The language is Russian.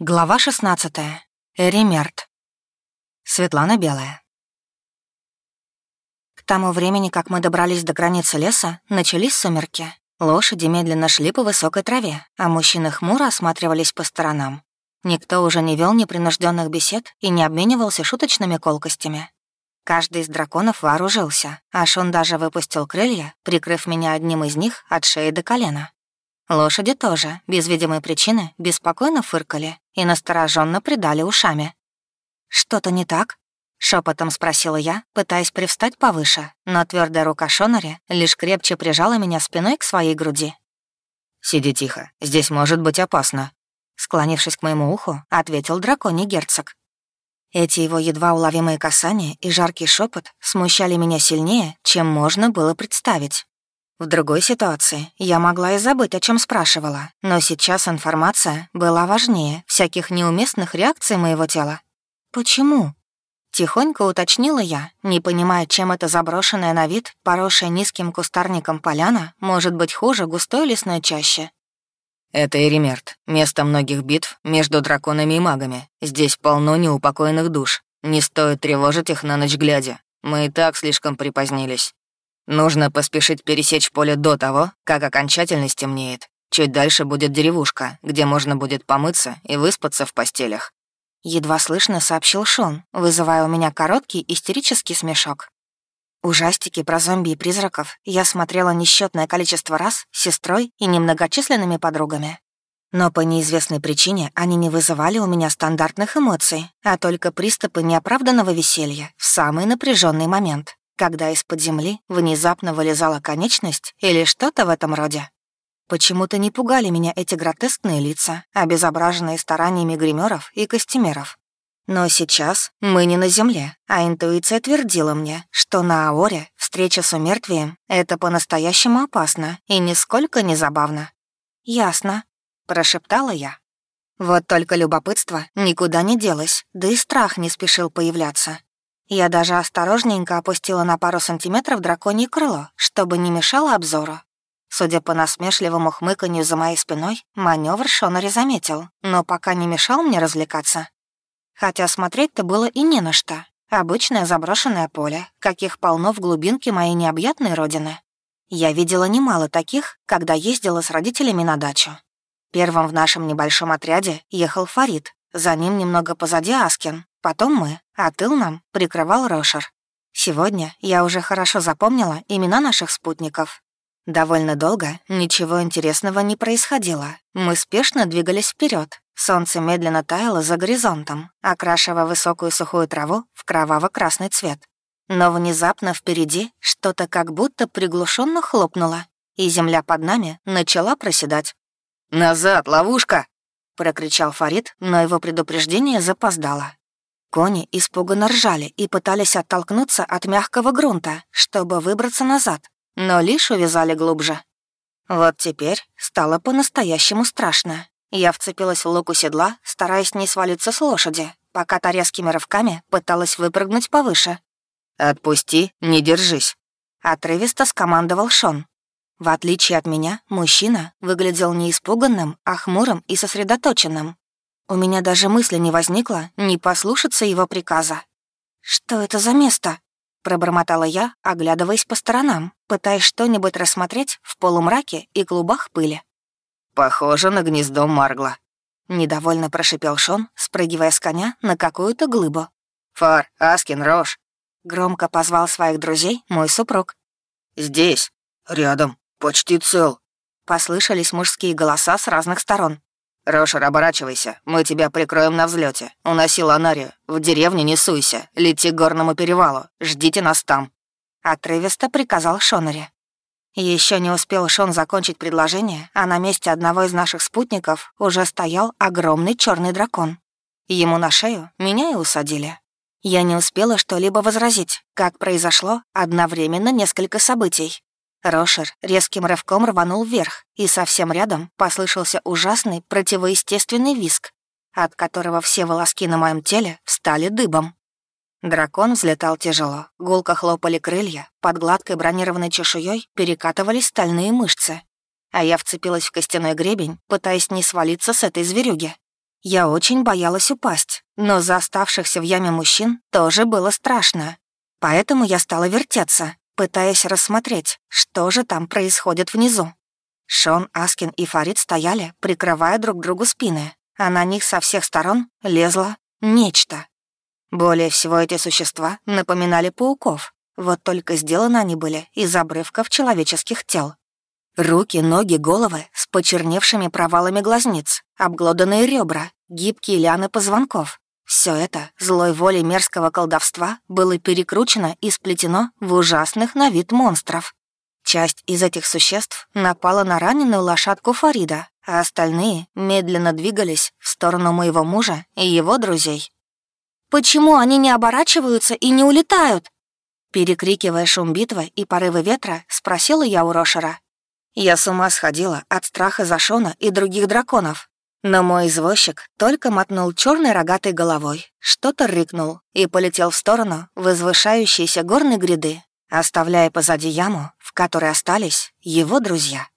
Глава 16. Эримерт. Светлана Белая. К тому времени, как мы добрались до границы леса, начались сумерки. Лошади медленно шли по высокой траве, а мужчины хмуро осматривались по сторонам. Никто уже не вел непринужденных бесед и не обменивался шуточными колкостями. Каждый из драконов вооружился, а Шон даже выпустил крылья, прикрыв меня одним из них от шеи до колена. Лошади тоже, без видимой причины, беспокойно фыркали и настороженно придали ушами. «Что-то не так?» — шепотом спросила я, пытаясь привстать повыше, но твердая рука Шонари лишь крепче прижала меня спиной к своей груди. «Сиди тихо, здесь может быть опасно», — склонившись к моему уху, ответил драконий герцог. Эти его едва уловимые касания и жаркий шепот смущали меня сильнее, чем можно было представить. В другой ситуации я могла и забыть, о чем спрашивала, но сейчас информация была важнее всяких неуместных реакций моего тела. «Почему?» Тихонько уточнила я, не понимая, чем эта заброшенная на вид, поросшая низким кустарником поляна, может быть хуже густой лесной чаще. «Это Эримерт, место многих битв между драконами и магами. Здесь полно неупокоенных душ. Не стоит тревожить их на ночь глядя. Мы и так слишком припозднились. Нужно поспешить пересечь поле до того, как окончательно стемнеет. Чуть дальше будет деревушка, где можно будет помыться и выспаться в постелях. Едва слышно сообщил Шон, вызывая у меня короткий истерический смешок. Ужастики про зомби и призраков я смотрела несчетное количество раз с сестрой и немногочисленными подругами. Но по неизвестной причине они не вызывали у меня стандартных эмоций, а только приступы неоправданного веселья в самый напряженный момент когда из-под земли внезапно вылезала конечность или что-то в этом роде. Почему-то не пугали меня эти гротескные лица, обезображенные стараниями гримеров и костюмеров. Но сейчас мы не на земле, а интуиция твердила мне, что на Аоре встреча с умертвием — это по-настоящему опасно и нисколько не забавно. «Ясно», — прошептала я. Вот только любопытство никуда не делось, да и страх не спешил появляться. Я даже осторожненько опустила на пару сантиметров драконье крыло, чтобы не мешало обзору. Судя по насмешливому хмыканью за моей спиной, маневр Шонари заметил, но пока не мешал мне развлекаться. Хотя смотреть-то было и не на что. Обычное заброшенное поле, каких полно в глубинке моей необъятной родины. Я видела немало таких, когда ездила с родителями на дачу. Первым в нашем небольшом отряде ехал Фарид, за ним немного позади Аскин, потом мы, а тыл нам прикрывал Рошер. Сегодня я уже хорошо запомнила имена наших спутников. Довольно долго ничего интересного не происходило. Мы спешно двигались вперед. Солнце медленно таяло за горизонтом, окрашивая высокую сухую траву в кроваво-красный цвет. Но внезапно впереди что-то как будто приглушенно хлопнуло, и земля под нами начала проседать. «Назад, ловушка!» — прокричал Фарид, но его предупреждение запоздало. Кони испуганно ржали и пытались оттолкнуться от мягкого грунта, чтобы выбраться назад, но лишь увязали глубже. Вот теперь стало по-настоящему страшно. Я вцепилась в луку седла, стараясь не свалиться с лошади, пока та резкими рывками пыталась выпрыгнуть повыше. «Отпусти, не держись», — отрывисто скомандовал Шон. В отличие от меня, мужчина выглядел не испуганным, а хмурым и сосредоточенным. У меня даже мысли не возникло не послушаться его приказа. «Что это за место?» — пробормотала я, оглядываясь по сторонам, пытаясь что-нибудь рассмотреть в полумраке и клубах пыли. «Похоже на гнездо Маргла», — недовольно прошипел Шон, спрыгивая с коня на какую-то глыбу. «Фар, Аскин, Рош!» — громко позвал своих друзей мой супруг. «Здесь, рядом, почти цел», — послышались мужские голоса с разных сторон. «Рошер, оборачивайся, мы тебя прикроем на взлете. Уноси Ланарию. В деревню не суйся. Лети к горному перевалу. Ждите нас там». Отрывисто приказал Шонари. Еще не успел Шон закончить предложение, а на месте одного из наших спутников уже стоял огромный черный дракон. Ему на шею меня и усадили. Я не успела что-либо возразить, как произошло одновременно несколько событий. Рошер резким рывком рванул вверх, и совсем рядом послышался ужасный противоестественный виск, от которого все волоски на моем теле встали дыбом. Дракон взлетал тяжело, гулко хлопали крылья, под гладкой бронированной чешуей перекатывались стальные мышцы. А я вцепилась в костяной гребень, пытаясь не свалиться с этой зверюги. Я очень боялась упасть, но за оставшихся в яме мужчин тоже было страшно. Поэтому я стала вертеться, пытаясь рассмотреть, что же там происходит внизу. Шон, Аскин и Фарид стояли, прикрывая друг другу спины, а на них со всех сторон лезло нечто. Более всего эти существа напоминали пауков, вот только сделаны они были из обрывков человеческих тел. Руки, ноги, головы с почерневшими провалами глазниц, обглоданные ребра, гибкие лианы позвонков. Все это злой волей мерзкого колдовства было перекручено и сплетено в ужасных на вид монстров. Часть из этих существ напала на раненую лошадку Фарида, а остальные медленно двигались в сторону моего мужа и его друзей. «Почему они не оборачиваются и не улетают?» Перекрикивая шум битвы и порывы ветра, спросила я у Рошера. Я с ума сходила от страха за Шона и других драконов. Но мой извозчик только мотнул черной рогатой головой, что-то рыкнул и полетел в сторону возвышающейся горной гряды, оставляя позади яму, в которой остались его друзья.